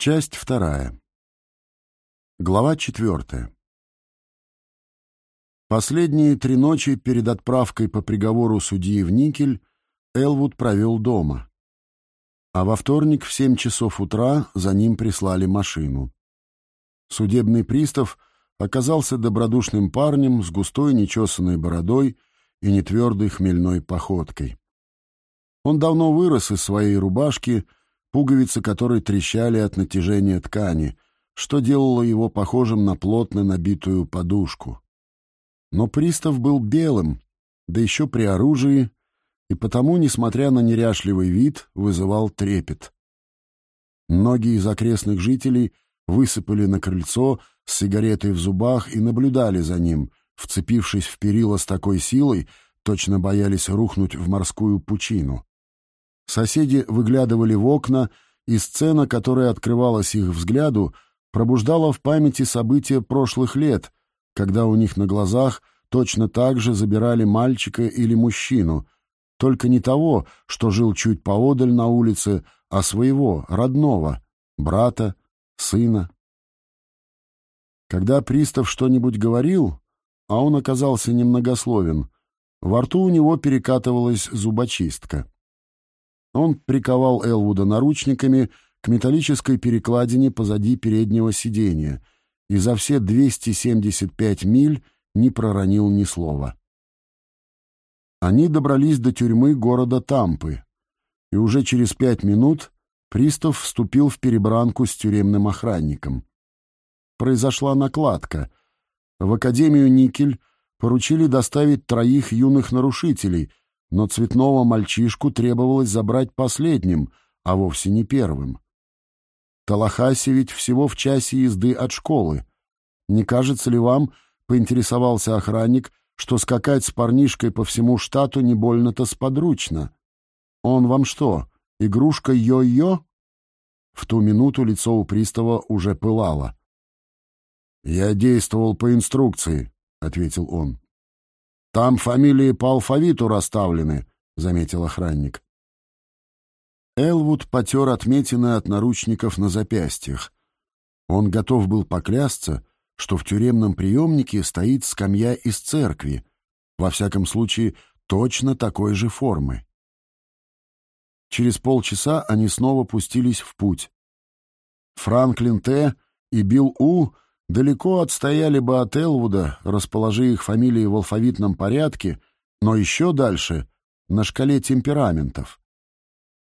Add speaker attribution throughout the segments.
Speaker 1: Часть вторая. Глава четвертая. Последние три ночи перед отправкой по приговору судьи в Никель Элвуд провел дома. А во вторник в семь часов утра за ним прислали машину. Судебный пристав оказался добродушным парнем с густой нечесанной бородой и нетвердой хмельной походкой. Он давно вырос из своей рубашки — пуговицы которой трещали от натяжения ткани, что делало его похожим на плотно набитую подушку. Но пристав был белым, да еще при оружии, и потому, несмотря на неряшливый вид, вызывал трепет. Многие из окрестных жителей высыпали на крыльцо с сигаретой в зубах и наблюдали за ним, вцепившись в перила с такой силой, точно боялись рухнуть в морскую пучину. Соседи выглядывали в окна, и сцена, которая открывалась их взгляду, пробуждала в памяти события прошлых лет, когда у них на глазах точно так же забирали мальчика или мужчину, только не того, что жил чуть поодаль на улице, а своего, родного, брата, сына. Когда пристав что-нибудь говорил, а он оказался немногословен, во рту у него перекатывалась зубочистка. Он приковал Элвуда наручниками к металлической перекладине позади переднего сиденья и за все 275 миль не проронил ни слова. Они добрались до тюрьмы города Тампы, и уже через пять минут пристав вступил в перебранку с тюремным охранником. Произошла накладка. В Академию Никель поручили доставить троих юных нарушителей, но цветного мальчишку требовалось забрать последним, а вовсе не первым. Талахаси ведь всего в часе езды от школы. Не кажется ли вам, — поинтересовался охранник, — что скакать с парнишкой по всему штату не больно-то сподручно? Он вам что, игрушка йо-йо? В ту минуту лицо у пристава уже пылало. «Я действовал по инструкции», — ответил он. Там фамилии по алфавиту расставлены, — заметил охранник. Элвуд потер отметины от наручников на запястьях. Он готов был поклясться, что в тюремном приемнике стоит скамья из церкви, во всяком случае, точно такой же формы. Через полчаса они снова пустились в путь. Франклин Т. и Билл У далеко отстояли бы от Элвуда, расположи их фамилии в алфавитном порядке, но еще дальше — на шкале темпераментов.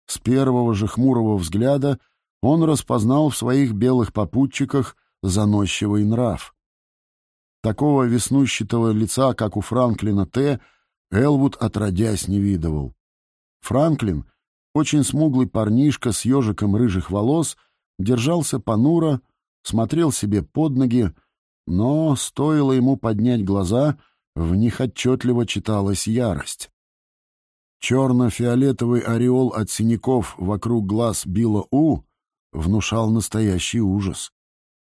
Speaker 1: С первого же хмурого взгляда он распознал в своих белых попутчиках заносчивый нрав. Такого веснущатого лица, как у Франклина Т., Элвуд отродясь не видывал. Франклин, очень смуглый парнишка с ежиком рыжих волос, держался понуро, смотрел себе под ноги, но стоило ему поднять глаза, в них отчетливо читалась ярость. Черно-фиолетовый ореол от синяков вокруг глаз Билла У внушал настоящий ужас.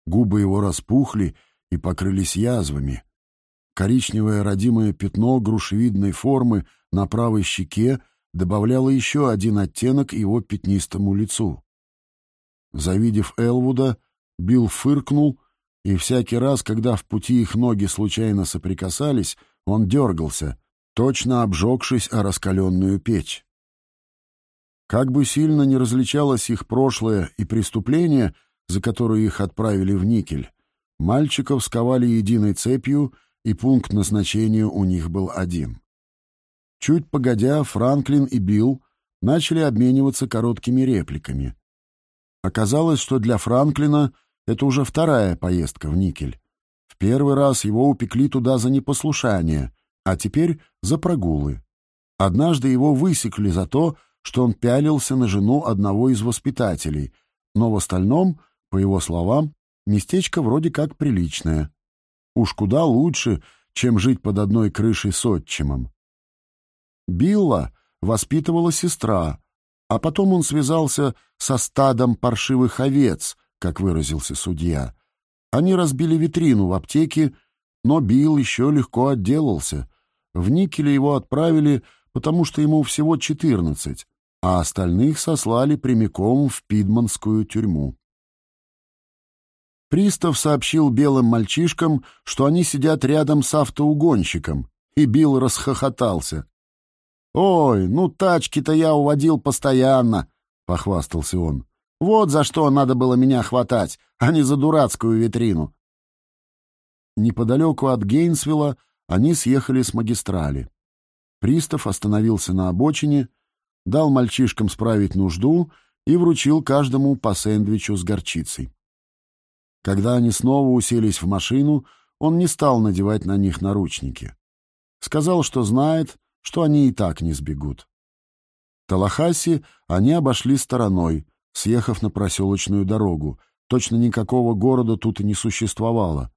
Speaker 1: Губы его распухли и покрылись язвами. Коричневое родимое пятно грушевидной формы на правой щеке добавляло еще один оттенок его пятнистому лицу. Завидев Элвуда, Билл фыркнул, и всякий раз, когда в пути их ноги случайно соприкасались, он дергался, точно обжегшись о раскаленную печь. Как бы сильно не различалось их прошлое и преступление, за которое их отправили в никель, мальчиков сковали единой цепью, и пункт назначения у них был один. Чуть погодя, Франклин и Билл начали обмениваться короткими репликами. Оказалось, что для Франклина — это уже вторая поездка в Никель. В первый раз его упекли туда за непослушание, а теперь за прогулы. Однажды его высекли за то, что он пялился на жену одного из воспитателей, но в остальном, по его словам, местечко вроде как приличное. Уж куда лучше, чем жить под одной крышей с отчимом. Билла воспитывала сестра, а потом он связался со стадом паршивых овец, как выразился судья. Они разбили витрину в аптеке, но Билл еще легко отделался. В Никеле его отправили, потому что ему всего четырнадцать, а остальных сослали прямиком в Пидманскую тюрьму. Пристав сообщил белым мальчишкам, что они сидят рядом с автоугонщиком, и Билл расхохотался. «Ой, ну тачки-то я уводил постоянно», — похвастался он. «Вот за что надо было меня хватать, а не за дурацкую витрину». Неподалеку от Гейнсвилла они съехали с магистрали. Пристав остановился на обочине, дал мальчишкам справить нужду и вручил каждому по сэндвичу с горчицей. Когда они снова уселись в машину, он не стал надевать на них наручники. Сказал, что знает, что они и так не сбегут. Талахаси они обошли стороной, съехав на проселочную дорогу. Точно никакого города тут и не существовало.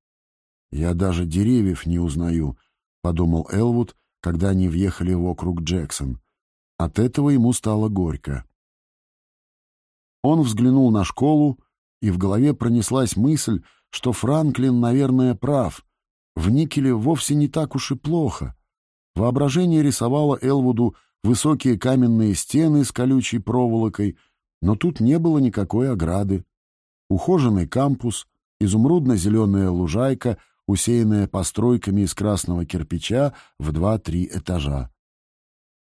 Speaker 1: «Я даже деревьев не узнаю», — подумал Элвуд, когда они въехали в округ Джексон. От этого ему стало горько. Он взглянул на школу, и в голове пронеслась мысль, что Франклин, наверное, прав. В Никеле вовсе не так уж и плохо. Воображение рисовало Элвуду высокие каменные стены с колючей проволокой, но тут не было никакой ограды. Ухоженный кампус, изумрудно-зеленая лужайка, усеянная постройками из красного кирпича в два-три этажа.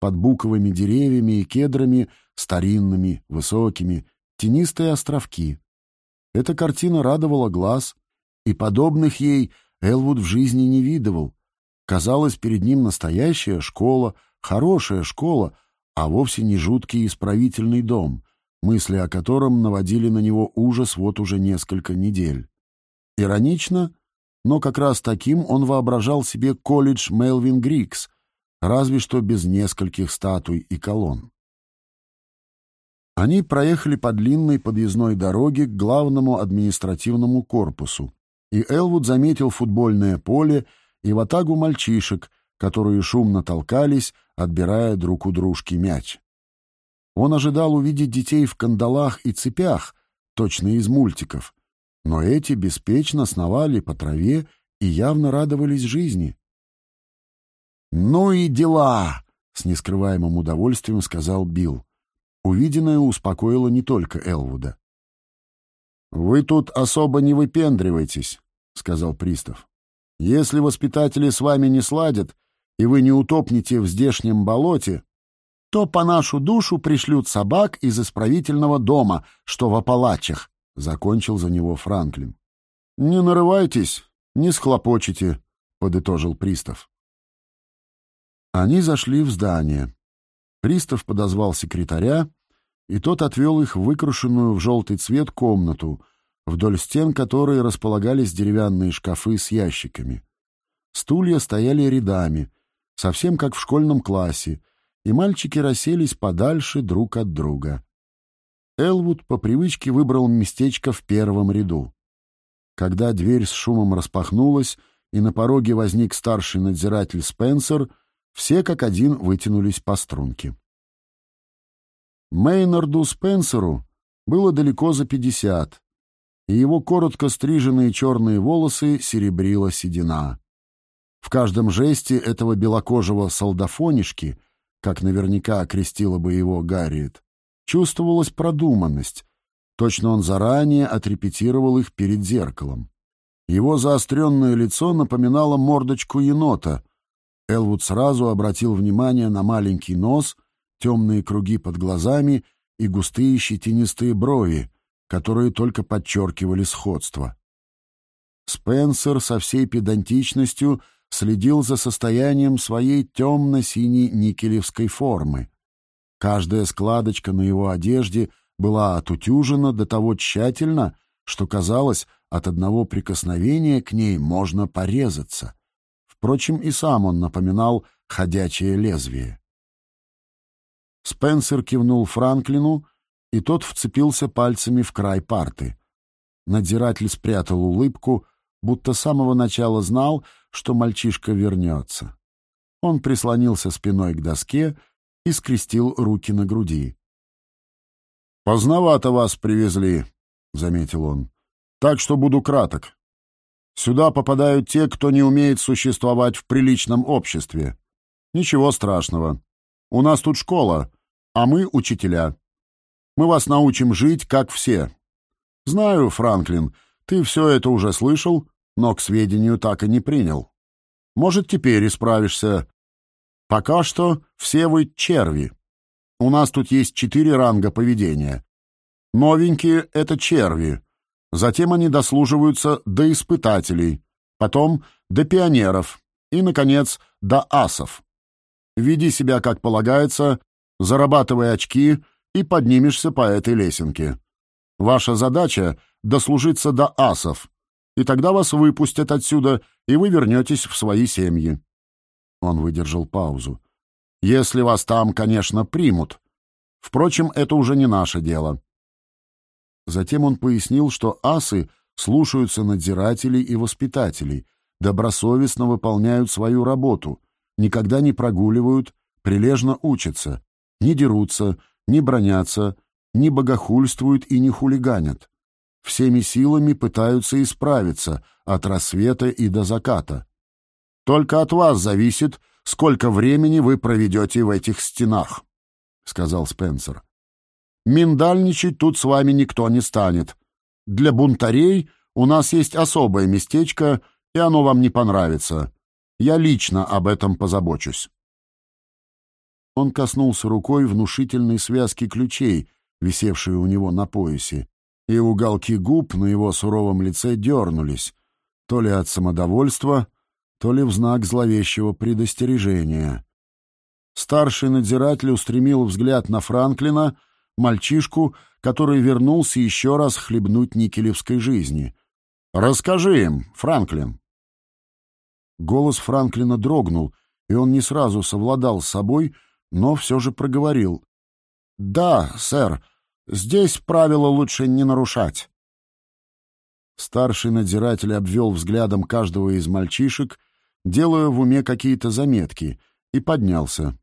Speaker 1: Под буковыми деревьями и кедрами, старинными, высокими, тенистые островки. Эта картина радовала глаз, и подобных ей Элвуд в жизни не видывал. Казалось, перед ним настоящая школа, хорошая школа, а вовсе не жуткий исправительный дом, мысли о котором наводили на него ужас вот уже несколько недель. Иронично, но как раз таким он воображал себе колледж Мелвин Грикс, разве что без нескольких статуй и колонн. Они проехали по длинной подъездной дороге к главному административному корпусу, и Элвуд заметил футбольное поле и ватагу мальчишек, которые шумно толкались, отбирая друг у дружки мяч. Он ожидал увидеть детей в кандалах и цепях, точно из мультиков, но эти беспечно сновали по траве и явно радовались жизни. «Ну и дела!» — с нескрываемым удовольствием сказал Билл. Увиденное успокоило не только Элвуда. «Вы тут особо не выпендривайтесь», — сказал пристав. «Если воспитатели с вами не сладят, и вы не утопнете в здешнем болоте, то по нашу душу пришлют собак из исправительного дома, что в Апалачах», — закончил за него Франклин. «Не нарывайтесь, не схлопочете», — подытожил пристав. Они зашли в здание. Пристав подозвал секретаря, и тот отвел их в выкрашенную в желтый цвет комнату, вдоль стен которой располагались деревянные шкафы с ящиками. Стулья стояли рядами, совсем как в школьном классе, и мальчики расселись подальше друг от друга. Элвуд по привычке выбрал местечко в первом ряду. Когда дверь с шумом распахнулась, и на пороге возник старший надзиратель Спенсер — все как один вытянулись по струнке. Мейнарду Спенсеру было далеко за пятьдесят, и его коротко стриженные черные волосы серебрила седина. В каждом жесте этого белокожего солдафонишки, как наверняка окрестила бы его Гарриет, чувствовалась продуманность. Точно он заранее отрепетировал их перед зеркалом. Его заостренное лицо напоминало мордочку енота, Элвуд сразу обратил внимание на маленький нос, темные круги под глазами и густые щетинистые брови, которые только подчеркивали сходство. Спенсер со всей педантичностью следил за состоянием своей темно-синей никелевской формы. Каждая складочка на его одежде была отутюжена до того тщательно, что казалось, от одного прикосновения к ней можно порезаться — Впрочем, и сам он напоминал ходячее лезвие. Спенсер кивнул Франклину, и тот вцепился пальцами в край парты. Надзиратель спрятал улыбку, будто с самого начала знал, что мальчишка вернется. Он прислонился спиной к доске и скрестил руки на груди. «Поздновато вас привезли», — заметил он, — «так что буду краток. Сюда попадают те, кто не умеет существовать в приличном обществе. Ничего страшного. У нас тут школа, а мы учителя. Мы вас научим жить, как все. Знаю, Франклин, ты все это уже слышал, но к сведению так и не принял. Может, теперь исправишься. Пока что все вы черви. У нас тут есть четыре ранга поведения. Новенькие — это черви. Затем они дослуживаются до испытателей, потом до пионеров и, наконец, до асов. Веди себя как полагается, зарабатывай очки и поднимешься по этой лесенке. Ваша задача — дослужиться до асов, и тогда вас выпустят отсюда, и вы вернетесь в свои семьи. Он выдержал паузу. Если вас там, конечно, примут. Впрочем, это уже не наше дело. Затем он пояснил, что асы слушаются надзирателей и воспитателей, добросовестно выполняют свою работу, никогда не прогуливают, прилежно учатся, не дерутся, не бронятся, не богохульствуют и не хулиганят. Всеми силами пытаются исправиться от рассвета и до заката. Только от вас зависит, сколько времени вы проведете в этих стенах, — сказал Спенсер. Миндальничать тут с вами никто не станет. Для бунтарей у нас есть особое местечко, и оно вам не понравится. Я лично об этом позабочусь. Он коснулся рукой внушительной связки ключей, висевшей у него на поясе, и уголки губ на его суровом лице дернулись, то ли от самодовольства, то ли в знак зловещего предостережения. Старший надзиратель устремил взгляд на Франклина, мальчишку, который вернулся еще раз хлебнуть никелевской жизни. «Расскажи им, Франклин!» Голос Франклина дрогнул, и он не сразу совладал с собой, но все же проговорил. «Да, сэр, здесь правила лучше не нарушать». Старший надзиратель обвел взглядом каждого из мальчишек, делая в уме какие-то заметки, и поднялся.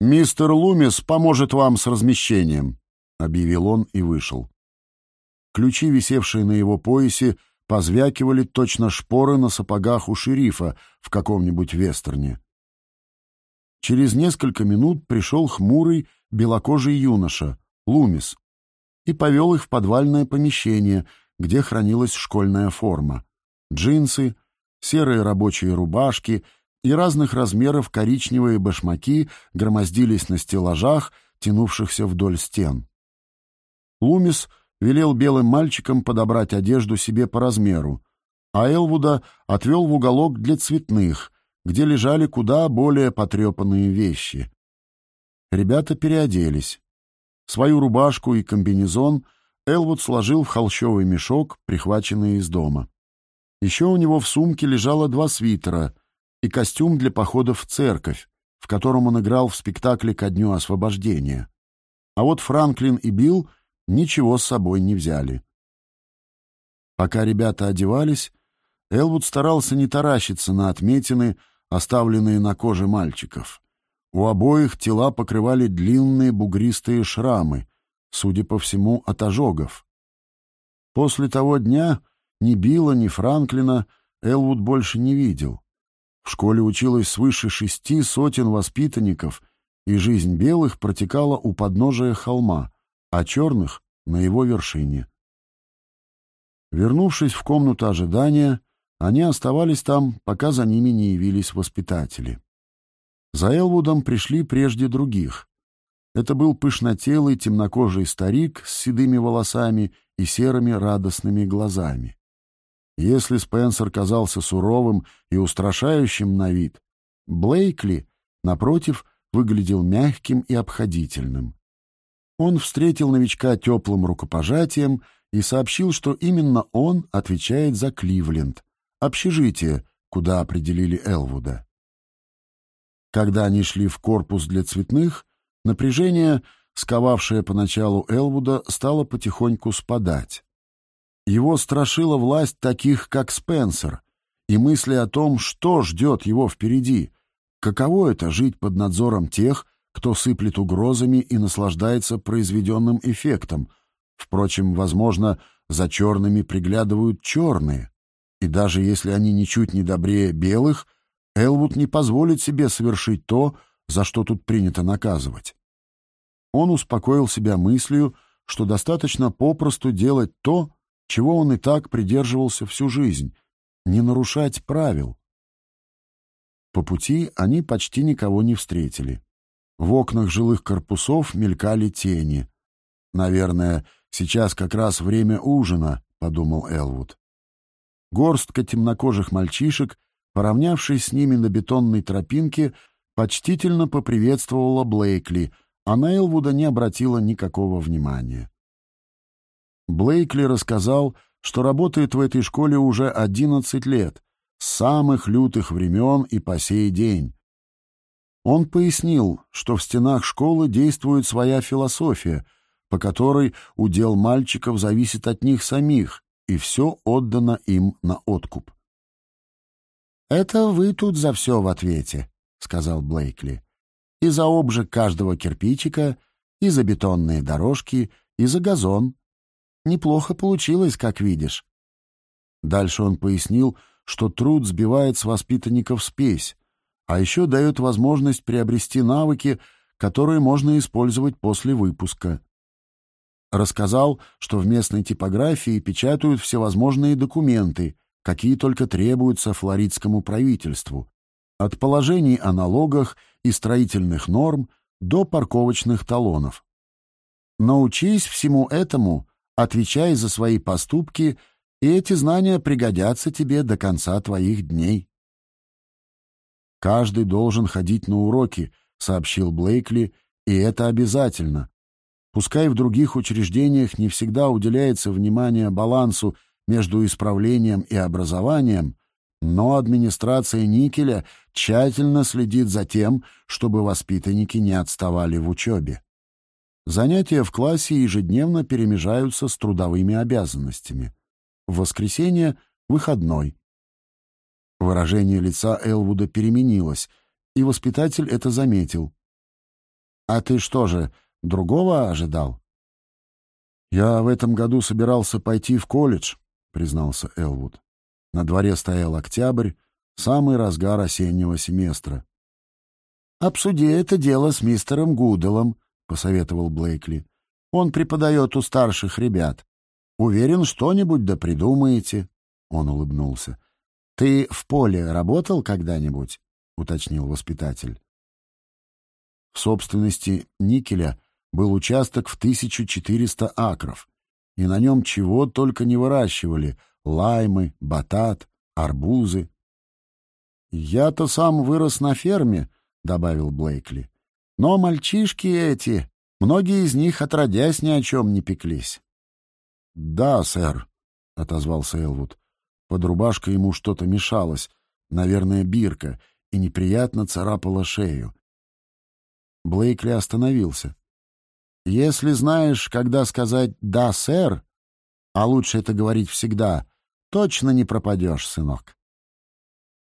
Speaker 1: «Мистер Лумис поможет вам с размещением», — объявил он и вышел. Ключи, висевшие на его поясе, позвякивали точно шпоры на сапогах у шерифа в каком-нибудь вестерне. Через несколько минут пришел хмурый, белокожий юноша, Лумис, и повел их в подвальное помещение, где хранилась школьная форма. Джинсы, серые рабочие рубашки и разных размеров коричневые башмаки громоздились на стеллажах, тянувшихся вдоль стен. Лумис велел белым мальчикам подобрать одежду себе по размеру, а Элвуда отвел в уголок для цветных, где лежали куда более потрепанные вещи. Ребята переоделись. Свою рубашку и комбинезон Элвуд сложил в холщовый мешок, прихваченный из дома. Еще у него в сумке лежало два свитера и костюм для похода в церковь, в котором он играл в спектакле ко дню освобождения. А вот Франклин и Билл ничего с собой не взяли. Пока ребята одевались, Элвуд старался не таращиться на отметины, оставленные на коже мальчиков. У обоих тела покрывали длинные бугристые шрамы, судя по всему, от ожогов. После того дня ни Билла, ни Франклина Элвуд больше не видел. В школе училось свыше шести сотен воспитанников, и жизнь белых протекала у подножия холма, а черных — на его вершине. Вернувшись в комнату ожидания, они оставались там, пока за ними не явились воспитатели. За Элвудом пришли прежде других. Это был пышнотелый темнокожий старик с седыми волосами и серыми радостными глазами. Если Спенсер казался суровым и устрашающим на вид, Блейкли, напротив, выглядел мягким и обходительным. Он встретил новичка теплым рукопожатием и сообщил, что именно он отвечает за Кливленд, общежитие, куда определили Элвуда. Когда они шли в корпус для цветных, напряжение, сковавшее поначалу Элвуда, стало потихоньку спадать. Его страшила власть таких, как Спенсер, и мысли о том, что ждет его впереди, каково это жить под надзором тех, кто сыплет угрозами и наслаждается произведенным эффектом. Впрочем, возможно, за черными приглядывают черные. И даже если они ничуть не добрее белых, Элвуд не позволит себе совершить то, за что тут принято наказывать. Он успокоил себя мыслью, что достаточно попросту делать то, чего он и так придерживался всю жизнь — не нарушать правил. По пути они почти никого не встретили. В окнах жилых корпусов мелькали тени. «Наверное, сейчас как раз время ужина», — подумал Элвуд. Горстка темнокожих мальчишек, поравнявшись с ними на бетонной тропинке, почтительно поприветствовала Блейкли, а на Элвуда не обратила никакого внимания. Блейкли рассказал, что работает в этой школе уже 11 лет, с самых лютых времен и по сей день. Он пояснил, что в стенах школы действует своя философия, по которой удел мальчиков зависит от них самих, и все отдано им на откуп. «Это вы тут за все в ответе», — сказал Блейкли. «И за обжиг каждого кирпичика, и за бетонные дорожки, и за газон. Неплохо получилось, как видишь». Дальше он пояснил, что труд сбивает с воспитанников спесь, а еще дает возможность приобрести навыки, которые можно использовать после выпуска. Рассказал, что в местной типографии печатают всевозможные документы, какие только требуются флоридскому правительству, от положений о налогах и строительных норм до парковочных талонов. Научись всему этому, отвечай за свои поступки, и эти знания пригодятся тебе до конца твоих дней. «Каждый должен ходить на уроки», — сообщил Блейкли, — «и это обязательно. Пускай в других учреждениях не всегда уделяется внимание балансу между исправлением и образованием, но администрация Никеля тщательно следит за тем, чтобы воспитанники не отставали в учебе. Занятия в классе ежедневно перемежаются с трудовыми обязанностями. В воскресенье — выходной. Выражение лица Элвуда переменилось, и воспитатель это заметил. «А ты что же, другого ожидал?» «Я в этом году собирался пойти в колледж», — признался Элвуд. На дворе стоял октябрь, самый разгар осеннего семестра. «Обсуди это дело с мистером Гуделом», — посоветовал Блейкли. «Он преподает у старших ребят. Уверен, что-нибудь да придумаете». Он улыбнулся. «Ты в поле работал когда-нибудь?» — уточнил воспитатель. В собственности Никеля был участок в 1400 акров, и на нем чего только не выращивали — лаймы, батат, арбузы. «Я-то сам вырос на ферме», — добавил Блейкли. «Но мальчишки эти, многие из них отродясь ни о чем не пеклись». «Да, сэр», — отозвался Элвуд. Под рубашкой ему что-то мешалось, наверное, бирка, и неприятно царапала шею. Блейкли остановился. «Если знаешь, когда сказать «да, сэр», а лучше это говорить всегда, точно не пропадешь, сынок».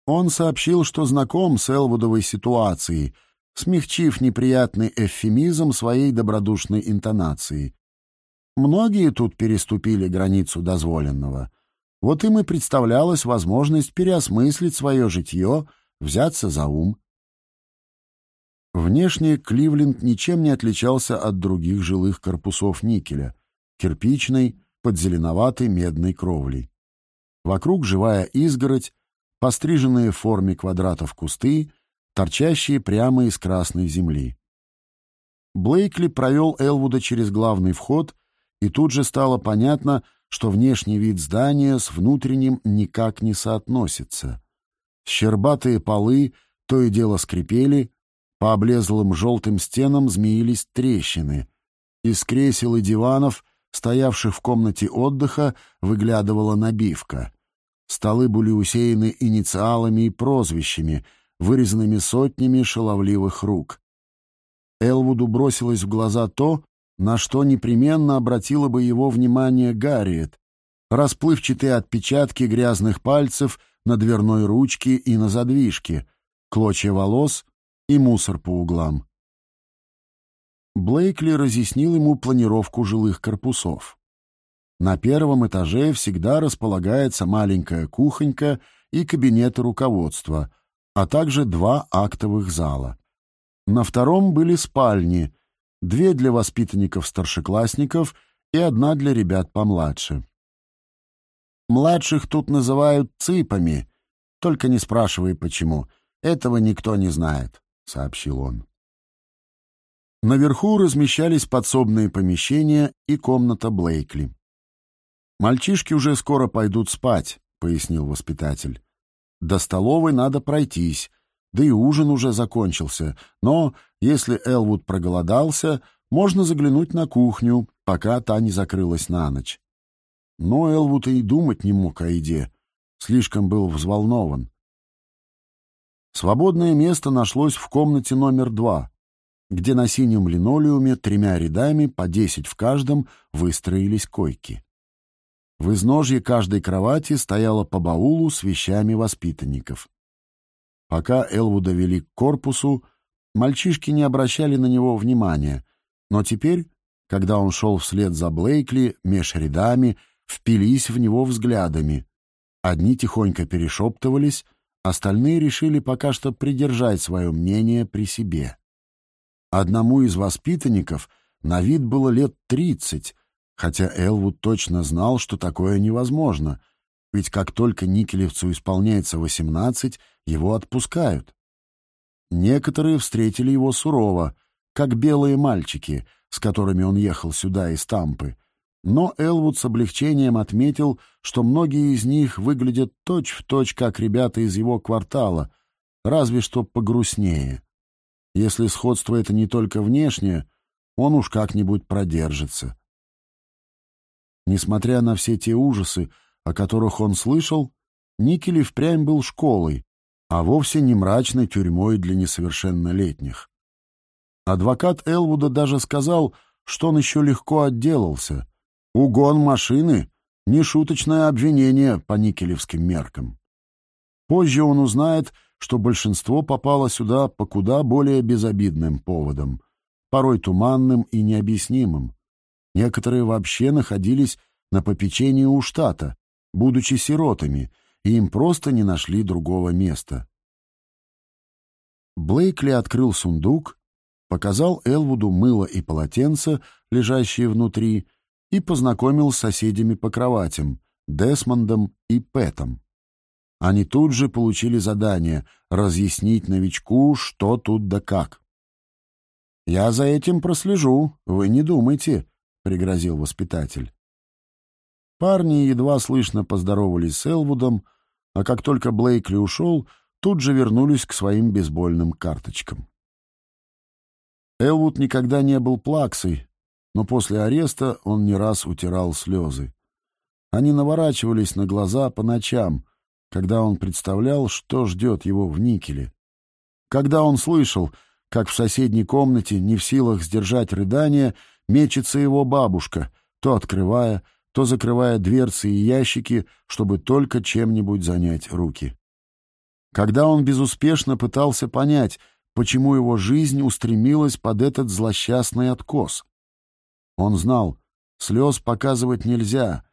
Speaker 1: Он сообщил, что знаком с Элвудовой ситуацией, смягчив неприятный эвфемизм своей добродушной интонацией. Многие тут переступили границу дозволенного — вот им и представлялась возможность переосмыслить свое житье, взяться за ум. Внешне Кливленд ничем не отличался от других жилых корпусов никеля, кирпичной, под зеленоватой медной кровлей. Вокруг живая изгородь, постриженные в форме квадратов кусты, торчащие прямо из красной земли. Блейкли провел Элвуда через главный вход, и тут же стало понятно, что внешний вид здания с внутренним никак не соотносится. Щербатые полы то и дело скрипели, по облезлым желтым стенам змеились трещины. Из кресел и диванов, стоявших в комнате отдыха, выглядывала набивка. Столы были усеяны инициалами и прозвищами, вырезанными сотнями шаловливых рук. Элвуду бросилось в глаза то, на что непременно обратила бы его внимание Гарриет, расплывчатые отпечатки грязных пальцев на дверной ручке и на задвижке, клочья волос и мусор по углам. Блейкли разъяснил ему планировку жилых корпусов. На первом этаже всегда располагается маленькая кухонька и кабинеты руководства, а также два актовых зала. На втором были спальни, две для воспитанников-старшеклассников и одна для ребят помладше. Младших тут называют цыпами. Только не спрашивай, почему. Этого никто не знает», — сообщил он. Наверху размещались подсобные помещения и комната Блейкли. «Мальчишки уже скоро пойдут спать», — пояснил воспитатель. «До столовой надо пройтись, да и ужин уже закончился, но, если Элвуд проголодался, можно заглянуть на кухню, пока та не закрылась на ночь. Но Элвуд и думать не мог о еде. Слишком был взволнован. Свободное место нашлось в комнате номер два, где на синем линолеуме тремя рядами, по десять в каждом, выстроились койки. В изножье каждой кровати стояло по баулу с вещами воспитанников. Пока Элвуда вели к корпусу, мальчишки не обращали на него внимания, но теперь, когда он шел вслед за Блейкли меж рядами, впились в него взглядами. Одни тихонько перешептывались, остальные решили пока что придержать свое мнение при себе. Одному из воспитанников на вид было лет тридцать, хотя Элвуд точно знал, что такое невозможно, ведь как только Никелевцу исполняется восемнадцать, его отпускают. Некоторые встретили его сурово, как белые мальчики, с которыми он ехал сюда из Тампы, но Элвуд с облегчением отметил, что многие из них выглядят точь-в-точь, точь, как ребята из его квартала, разве что погрустнее. Если сходство это не только внешнее, он уж как-нибудь продержится. Несмотря на все те ужасы, о которых он слышал, Никель впрямь был школой, а вовсе не мрачной тюрьмой для несовершеннолетних. Адвокат Элвуда даже сказал, что он еще легко отделался — Угон машины — нешуточное обвинение по никелевским меркам. Позже он узнает, что большинство попало сюда по куда более безобидным поводам, порой туманным и необъяснимым. Некоторые вообще находились на попечении у штата, будучи сиротами, и им просто не нашли другого места. Блейкли открыл сундук, показал Элвуду мыло и полотенце, лежащие внутри, и познакомил с соседями по кроватям, Десмондом и Пэтом. Они тут же получили задание разъяснить новичку, что тут да как. «Я за этим прослежу, вы не думайте», — пригрозил воспитатель. Парни едва слышно поздоровались с Элвудом, а как только Блейкли ушел, тут же вернулись к своим бейсбольным карточкам. Элвуд никогда не был плаксой, но после ареста он не раз утирал слезы. Они наворачивались на глаза по ночам, когда он представлял, что ждет его в никеле. Когда он слышал, как в соседней комнате, не в силах сдержать рыдания, мечется его бабушка, то открывая, то закрывая дверцы и ящики, чтобы только чем-нибудь занять руки. Когда он безуспешно пытался понять, почему его жизнь устремилась под этот злосчастный откос. Он знал, слез показывать нельзя,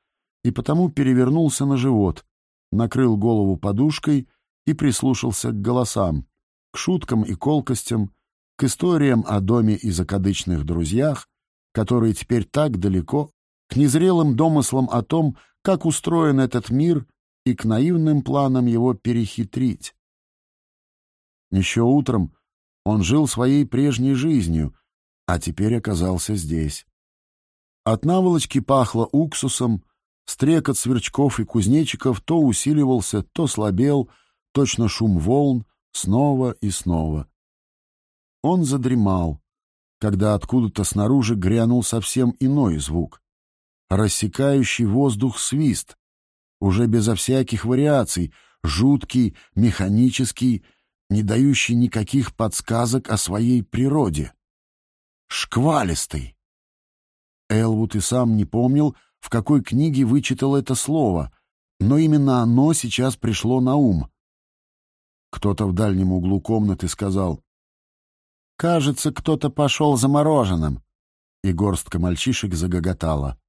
Speaker 1: и потому перевернулся на живот, накрыл голову подушкой и прислушался к голосам, к шуткам и колкостям, к историям о доме и закадычных друзьях, которые теперь так далеко, к незрелым домыслам о том, как устроен этот мир, и к наивным планам его перехитрить. Еще утром он жил своей прежней жизнью, а теперь оказался здесь. От наволочки пахло уксусом, стрекот сверчков и кузнечиков то усиливался, то слабел, точно шум волн, снова и снова. Он задремал, когда откуда-то снаружи грянул совсем иной звук. Рассекающий воздух свист, уже безо всяких вариаций, жуткий, механический, не дающий никаких подсказок о своей природе. Шквалистый. Элвуд и сам не помнил, в какой книге вычитал это слово, но именно оно сейчас пришло на ум. Кто-то в дальнем углу комнаты сказал «Кажется, кто-то пошел за мороженым», и горстка мальчишек загоготала.